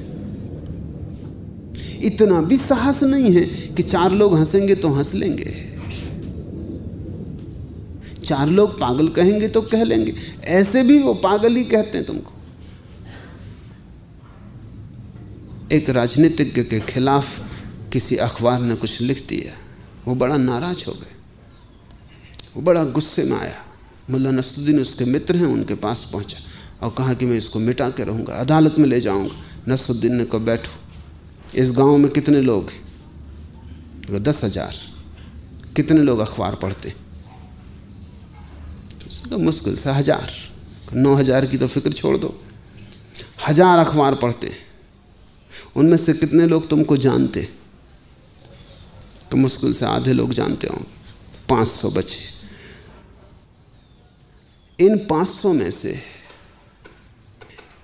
इतना भी साहस नहीं है कि चार लोग हंसेंगे तो हंस लेंगे। चार लोग पागल कहेंगे तो कह लेंगे। ऐसे भी वो पागल ही कहते हैं तुमको। एक राजनीतिज्ञ के खिलाफ किसी अखबार ने कुछ लिख दिया। वो बड़ा नाराज़ हो गए। वो बड़ा गुस्से में आया। मुल्ला नसरुद्दीन उसके मित्र हैं, उनके पास पहुँचा और कहा कि मैं इसको मिटा के रहूँगा, अदालत में ले जाऊँगा। नसरुद्दीन ने कहा, बैठो, इस गाँव में कितने लोग हैं? दस हज़ार। कितने लोग अखबार पढ़ते? तो मुश्किल से हज़ार। नौ हज़ार की तो फ़िक्र छोड़ दो। हज़ार अखबार पढ़ते। उनमें से कितने लोग तुमको जानते? तो मुश्किल से आधे लोग जानते होंगे। पाँच सौ बचे। इन 500 में से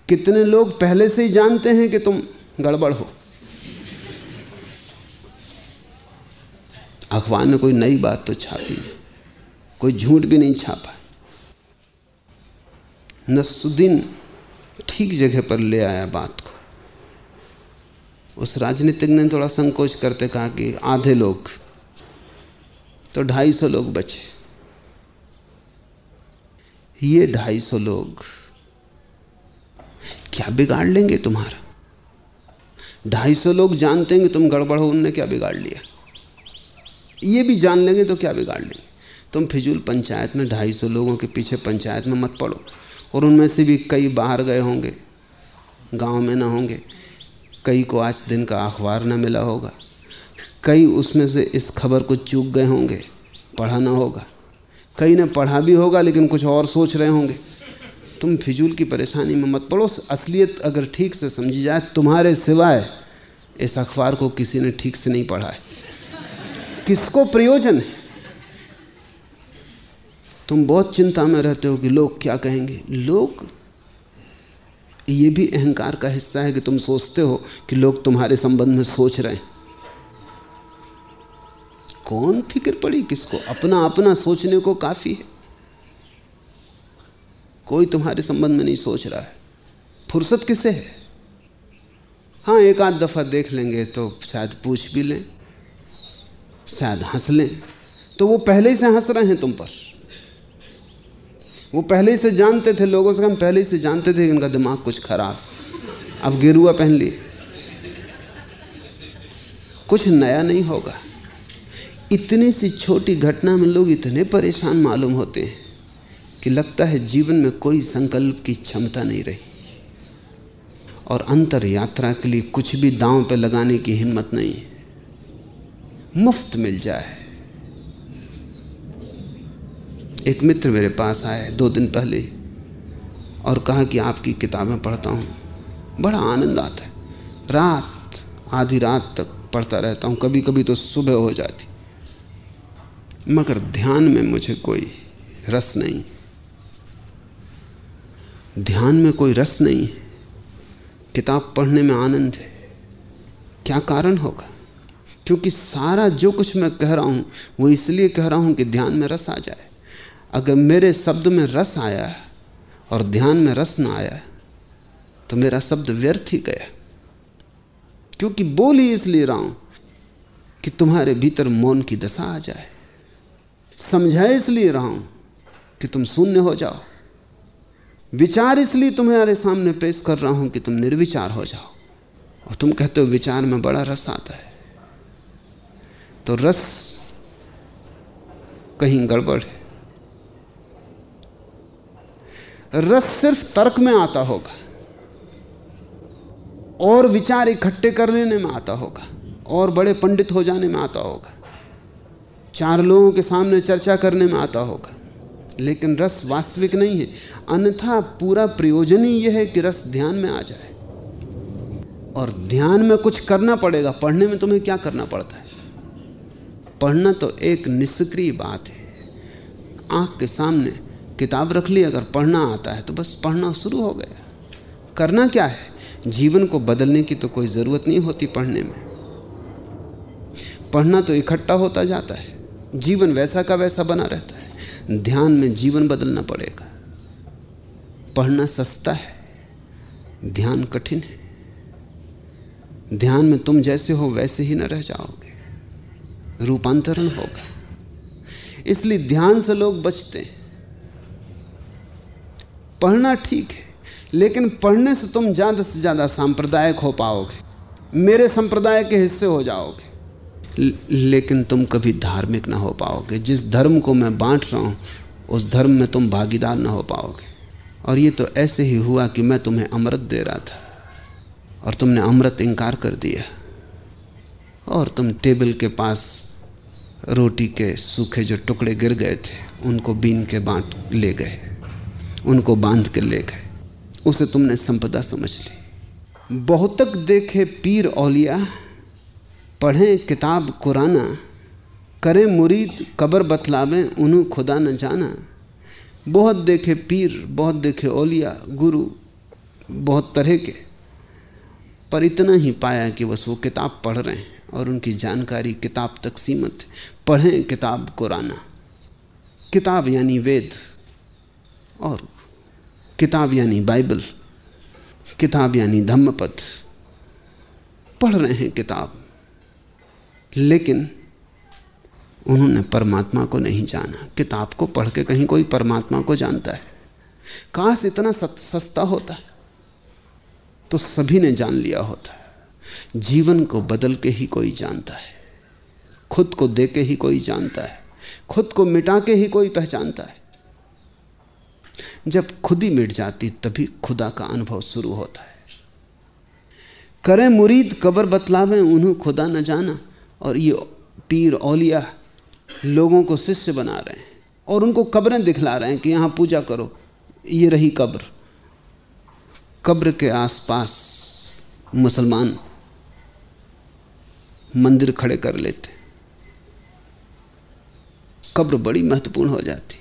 कितने लोग पहले से ही जानते हैं कि तुम गड़बड़ हो? अखबार ने कोई नई बात तो छापी, कोई झूठ भी नहीं छापा। नसुद्दीन ठीक जगह पर ले आया बात को। उस राजनीतिक ने थोड़ा संकोच करते कहा कि आधे लोग तो ढाई सौ लोग बचे। ये ढाई सौ लोग क्या बिगाड़ लेंगे तुम्हारा? ढाई सौ लोग जानते हैं तुम गड़बड़ हो, उनने क्या बिगाड़ लिया? ये भी जान लेंगे तो क्या बिगाड़ लेंगे? तुम फिजूल पंचायत में ढाई सौ लोगों के पीछे पंचायत में मत पड़ो और उनमें से भी कई बाहर गए होंगे, गाँव में ना होंगे, कई को आज दिन का अखबार ना मिला होगा, कई उसमें से इस खबर को चूक गए होंगे, पढ़ा ना होगा। कई ने पढ़ा भी होगा, लेकिन कुछ और सोच रहे होंगे। तुम फिजूल की परेशानी में मत पड़ो। असलियत अगर ठीक से समझी जाए, तुम्हारे सिवाय इस अखबार को किसी ने ठीक से नहीं पढ़ा है। किसको प्रयोजन है? तुम बहुत चिंता में रहते हो कि लोग क्या कहेंगे। लोग, ये भी अहंकार का हिस्सा है कि तुम सोचते हो कि लोग तुम्हारे संबंध में सोच रहे हैं। कौन फ़िक्र पड़ी किसको? अपना अपना सोचने को काफ़ी है। कोई तुम्हारे संबंध में नहीं सोच रहा है। फुर्सत किसे है? हाँ एक आध दफ़ा देख लेंगे तो शायद पूछ भी लें, शायद हंस लें। तो वो पहले ही से हंस रहे हैं तुम पर। वो पहले ही से जानते थे लोगों से, हम पहले ही से जानते थे कि इनका दिमाग कुछ खराब। अब गिरुआ पहन लिए। कुछ नया नहीं होगा। इतनी सी छोटी घटना में लोग इतने परेशान मालूम होते हैं कि लगता है जीवन में कोई संकल्प की क्षमता नहीं रही। और अंतर यात्रा के लिए कुछ भी दांव पे लगाने की हिम्मत नहीं है। मुफ़्त मिल जाए। एक मित्र मेरे पास आए दो दिन पहले और कहा कि आपकी किताबें पढ़ता हूँ। बड़ा आनंद आता है। रात, आधी रात तक पढ़ता रहता हूँ। कभी कभी तो सुबह हो जाती। मगर ध्यान में मुझे कोई रस नहीं। ध्यान में कोई रस नहीं। है किताब पढ़ने में आनंद है। क्या कारण होगा? क्योंकि सारा जो कुछ मैं कह रहा हूँ, वो इसलिए कह रहा हूँ कि ध्यान में रस आ जाए। अगर मेरे शब्द में रस आया और ध्यान में रस ना आया तो मेरा शब्द व्यर्थ ही गया। क्योंकि बोल ही इसलिए रहा हूँ कि तुम्हारे भीतर मौन की दशा आ जाए। समझाए इसलिए रहा हूँ कि तुम शून्य हो जाओ। विचार इसलिए तुम्हारे सामने पेश कर रहा हूँ कि तुम निर्विचार हो जाओ। और तुम कहते हो, विचार में बड़ा रस आता है। तो रस कहीं गड़बड़ है। रस सिर्फ़ तर्क में आता होगा और विचार इकट्ठे कर लेने में आता होगा और बड़े पंडित हो जाने में आता होगा। चार लोगों के सामने चर्चा करने में आता होगा। लेकिन रस वास्तविक नहीं है। अन्यथा पूरा प्रयोजन ही यह है कि रस ध्यान में आ जाए। और ध्यान में कुछ करना पड़ेगा। पढ़ने में तुम्हें क्या करना पड़ता है? पढ़ना तो एक निष्क्रिय बात है। आँख के सामने किताब रख ली, अगर पढ़ना आता है तो बस पढ़ना शुरू हो गया। करना क्या है? जीवन को बदलने की तो कोई ज़रूरत नहीं होती पढ़ने में। पढ़ना तो इकट्ठा होता जाता है। जीवन वैसा का वैसा बना रहता है। ध्यान में जीवन बदलना पड़ेगा। पढ़ना सस्ता है। ध्यान कठिन है। ध्यान में तुम जैसे हो वैसे ही न रह जाओगे। रूपांतरण होगा। इसलिए ध्यान से लोग बचते हैं। पढ़ना ठीक है, लेकिन पढ़ने से तुम ज़्यादा से ज़्यादा सांप्रदायिक हो पाओगे। मेरे संप्रदाय के हिस्से हो जाओगे। लेकिन तुम कभी धार्मिक ना हो पाओगे। जिस धर्म को मैं बांट रहा हूँ, उस धर्म में तुम भागीदार ना हो पाओगे। और ये तो ऐसे ही हुआ कि मैं तुम्हें अमृत दे रहा था और तुमने अमृत इनकार कर दिया। और तुम टेबल के पास रोटी के सूखे जो टुकड़े गिर गए थे, उनको बीन के बांट ले गए, उनको बाँध के ले गए। उसे तुमने संपदा समझ ली। बहुतक देखे पीर औलिया पढ़ें किताब कुराना, करें मुरीद कबर बतलावें, उन्हें खुदा न जाना। बहुत देखे पीर, बहुत देखे ओलिया गुरु, बहुत तरह के। पर इतना ही पाया कि बस वो किताब पढ़ रहे हैं और उनकी जानकारी किताब तक सीमित पढ़ें किताब कुराना। किताब यानी वेद और किताब यानी बाइबल। किताब यानी धम्मपद। पढ़ रहे हैं किताब। लेकिन उन्होंने परमात्मा को नहीं जाना। किताब को पढ़ के कहीं कोई परमात्मा को जानता है। काश इतना सस्ता होता है तो सभी ने जान लिया होता। है जीवन को बदल के ही कोई जानता है। खुद को दे के ही कोई जानता है। खुद को मिटा के ही कोई पहचानता है। जब खुद ही मिट जाती, तभी खुदा का अनुभव शुरू होता है। करें मुरीद, कबर बतलावें, उन्हें खुदा न जाना। और ये पीर औलिया लोगों को शिष्य बना रहे हैं और उनको कब्रें दिखला रहे हैं कि यहाँ पूजा करो। ये रही कब्र। कब्र के आसपास मुसलमान मंदिर खड़े कर लेते कब्र बड़ी महत्वपूर्ण हो जाती।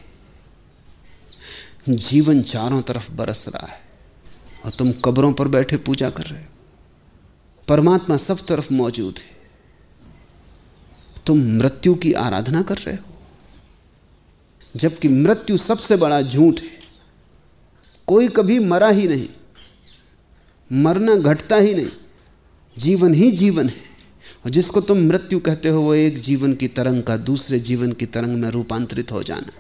जीवन चारों तरफ़ बरस रहा है और तुम कब्रों पर बैठे पूजा कर रहे हो। परमात्मा सब तरफ़ मौजूद है। तुम मृत्यु की आराधना कर रहे हो? जबकि मृत्यु सबसे बड़ा झूठ है। कोई कभी मरा ही नहीं, मरना घटता ही नहीं, जीवन ही जीवन है। और जिसको तुम मृत्यु कहते हो, वो एक जीवन की तरंग का दूसरे जीवन की तरंग में रूपांतरित हो जाना।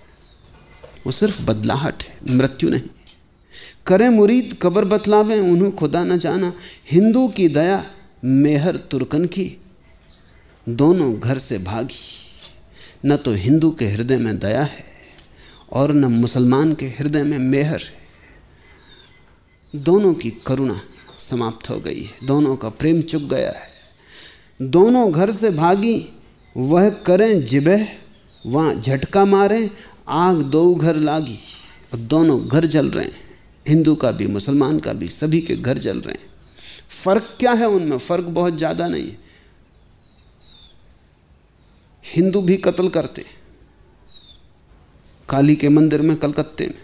वो सिर्फ़ बदलाहट है, मृत्यु नहीं। करें मुरीद, कबर बतलावें, उन्हें खुदा न जाना। हिंदू की दया, मेहर तुर्कन की। दोनों घर से भागी। न तो हिंदू के हृदय में दया है और न मुसलमान के हृदय में मेहर है। दोनों की करुणा समाप्त हो गई है। दोनों का प्रेम चुक गया है। दोनों घर से भागी, वह करें जिबह, वहाँ झटका मारें, आग दो घर लागी। और दोनों घर जल रहे हैं। हिंदू का भी, मुसलमान का भी, सभी के घर जल रहे हैं। फ़र्क क्या है उनमें? फ़र्क बहुत ज़्यादा नहीं। है हिंदू भी कत्ल करते। काली के मंदिर में कलकत्ते में।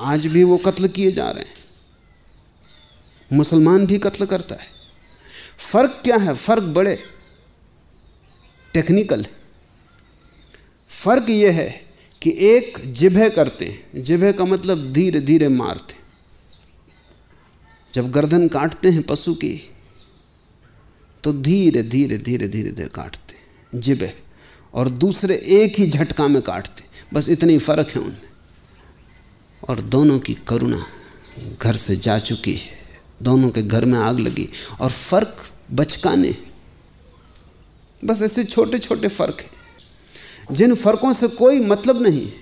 आज भी वो कत्ल किए जा रहे हैं। मुसलमान भी कत्ल करता है। फ़र्क क्या है? फ़र्क बड़े। टेक्निकल। है फ़र्क यह है कि एक जिभे करते हैं। जिभे का मतलब धीरे धीरे मारते जब गर्दन काटते हैं पशु की तो धीरे धीरे धीरे धीरे धीरे काटते जिबे और दूसरे एक ही झटका में काटते। बस इतनी फ़र्क है उनमें। और दोनों की करुणा घर से जा चुकी है। दोनों के घर में आग लगी और फ़र्क बचकाने। बस ऐसे छोटे छोटे फ़र्क हैं। जिन फर्कों से कोई मतलब नहीं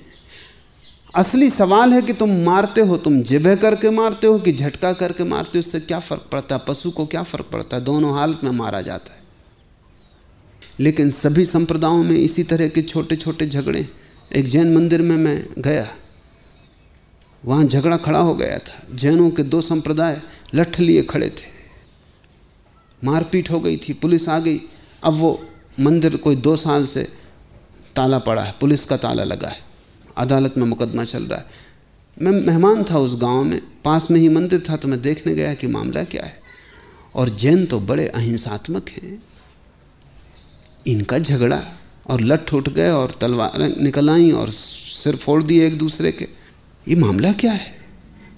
असली सवाल है कि तुम मारते हो, तुम जिबे करके मारते हो कि झटका करके मारते हो उससे क्या फ़र्क पड़ता है? पशु को क्या फ़र्क पड़ता है? दोनों हालत में मारा जाता है। लेकिन सभी संप्रदायों में इसी तरह के छोटे छोटे झगड़े। एक जैन मंदिर में मैं गया। वहाँ झगड़ा खड़ा हो गया था। जैनों के दो संप्रदाय लठ लिए खड़े थे। मारपीट हो गई थी। पुलिस आ गई। अब वो मंदिर कोई दो साल से ताला पड़ा है। पुलिस का ताला लगा है। अदालत में मुकदमा चल रहा है। मैं मेहमान था उस गाँव में। पास में ही मंदिर था तो मैं देखने गया कि मामला क्या है। और जैन तो बड़े अहिंसात्मक हैं। इनका झगड़ा और लठ उठ गए और तलवार निकल आई और सिर फोड़ दिए एक दूसरे के। ये मामला क्या है?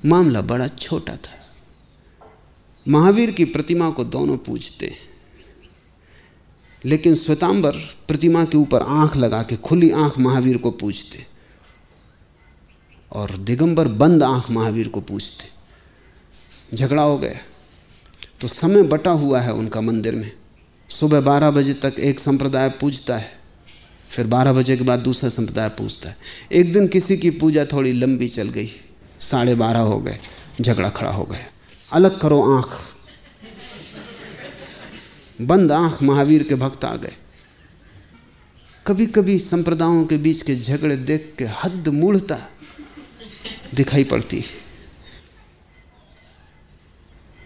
मामला बड़ा छोटा था। महावीर की प्रतिमा को दोनों पूजते लेकिन श्वेतांबर प्रतिमा के ऊपर आँख लगा के खुली आँख महावीर को पूजते और दिगंबर बंद आँख महावीर को पूजते झगड़ा हो गया। तो समय बटा हुआ है उनका मंदिर में। सुबह बारह बजे तक एक संप्रदाय पूजता है, फिर बारह बजे के बाद दूसरा संप्रदाय पूजता है। एक दिन किसी की पूजा थोड़ी लंबी चल गई, साढ़े बारह हो गए, झगड़ा खड़ा हो गया। अलग करो आँख। बंद आँख महावीर के भक्त आ गए। कभी कभी संप्रदायों के बीच के झगड़े देख के हद मूढ़ता दिखाई पड़ती। है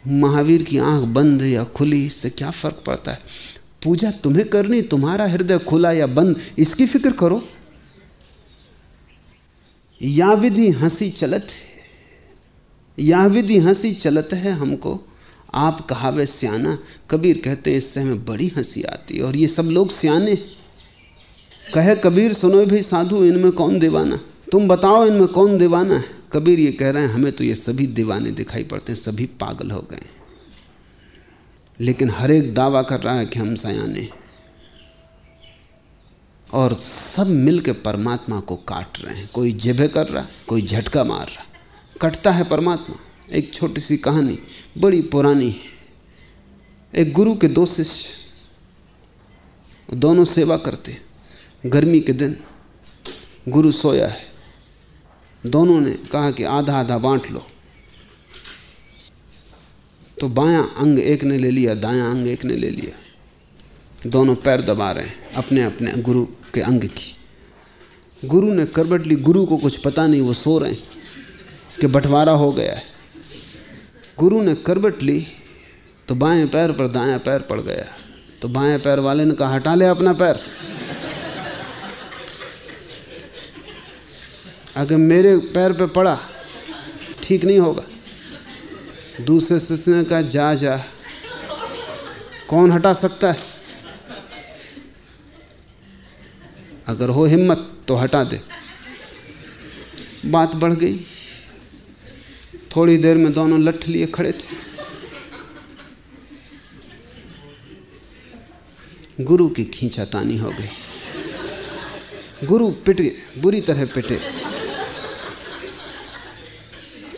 महावीर की आँख बंद या खुली, इससे क्या फ़र्क पड़ता है? पूजा तुम्हें करनी, तुम्हारा हृदय खुला या बंद, इसकी फ़िक्र करो। या विधि हँसी चलत है, या विधि हँसी चलत है हमको। आप कहावे सियाना, कबीर कहते हैं, इससे हमें बड़ी हँसी आती है, और ये सब लोग सियाने कहे कबीर, सुनो भाई साधु, इनमें कौन दीवाना? तुम बताओ, इनमें कौन दीवाना है? कबीर ये कह रहे हैं, हमें तो ये सभी दीवाने दिखाई पड़ते हैं, सभी पागल हो गए लेकिन हर एक दावा कर रहा है कि हम सयाने और सब मिलकर परमात्मा को काट रहे हैं। कोई जेबे कर रहा, कोई झटका मार रहा, कटता है परमात्मा। एक छोटी सी कहानी, बड़ी पुरानी है। एक गुरु के दो शिष्य, दोनों सेवा करते। गर्मी के दिन गुरु सोया है। दोनों ने कहा कि आधा आधा बांट लो। तो बायां अंग एक ने ले लिया, दायां अंग एक ने ले लिया। दोनों पैर दबा रहे हैं अपने अपने गुरु के अंग की। गुरु ने करबट ली, गुरु को कुछ पता नहीं, वो सो रहे हैं कि बंटवारा हो गया है। गुरु ने करबट ली तो बाएँ पैर पर दायां पैर पड़ गया। तो बाएँ पैर वाले ने कहा, हटा ले अपना पैर। अगर मेरे पैर पे पड़ा, ठीक नहीं होगा। दूसरे शिष्य ने कहा जा जा। कौन हटा सकता है? अगर हो हिम्मत तो हटा दे। बात बढ़ गई। थोड़ी देर में दोनों लठ लिए खड़े थे। गुरु की खींचातानी हो गई। गुरु पिटे बुरी तरह पिटे।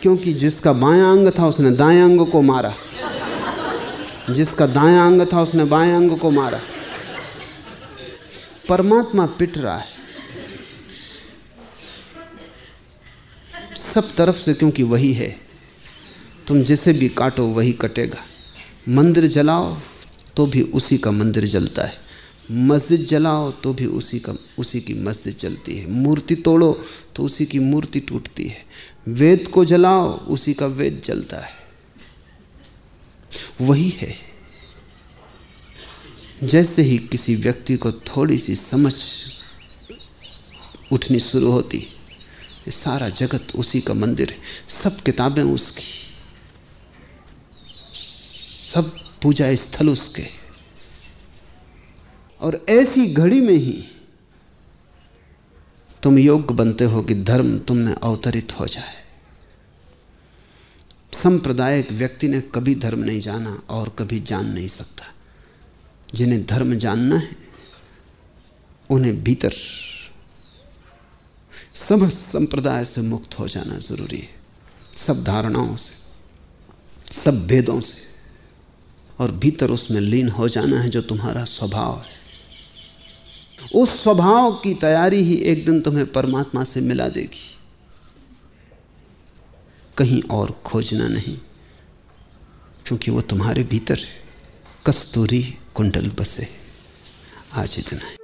क्योंकि जिसका बायां अंग था उसने दाएँ अंग को मारा। जिसका दायां अंग था उसने बाएँ अंग को मारा। परमात्मा पिट रहा है। सब तरफ़ से क्योंकि वही है, तुम जिसे भी काटो वही कटेगा। मंदिर जलाओ तो भी उसी का मंदिर जलता है। मस्जिद जलाओ तो भी उसी का, उसी की मस्जिद जलती है। मूर्ति तोड़ो तो उसी की मूर्ति टूटती है। वेद को जलाओ, उसी का वेद जलता है। वही है। जैसे ही किसी व्यक्ति को थोड़ी सी समझ उठनी शुरू होती सारा जगत उसी का मंदिर है। सब किताबें उसकी। सब पूजा स्थल उसके। और ऐसी घड़ी में ही तुम योग्य बनते हो कि धर्म तुम में अवतरित हो जाए। सांप्रदायिक व्यक्ति ने कभी धर्म नहीं जाना और कभी जान नहीं सकता। जिन्हें धर्म जानना है, उन्हें भीतर सब संप्रदाय से मुक्त हो जाना ज़रूरी है। सब धारणाओं से, सब भेदों से, और भीतर उसमें लीन हो जाना है जो तुम्हारा स्वभाव है। उस स्वभाव की तैयारी ही एक दिन तुम्हें परमात्मा से मिला देगी। कहीं और खोजना नहीं, क्योंकि वो तुम्हारे भीतर कस्तूरी कुंडल बसे। आज इतना है।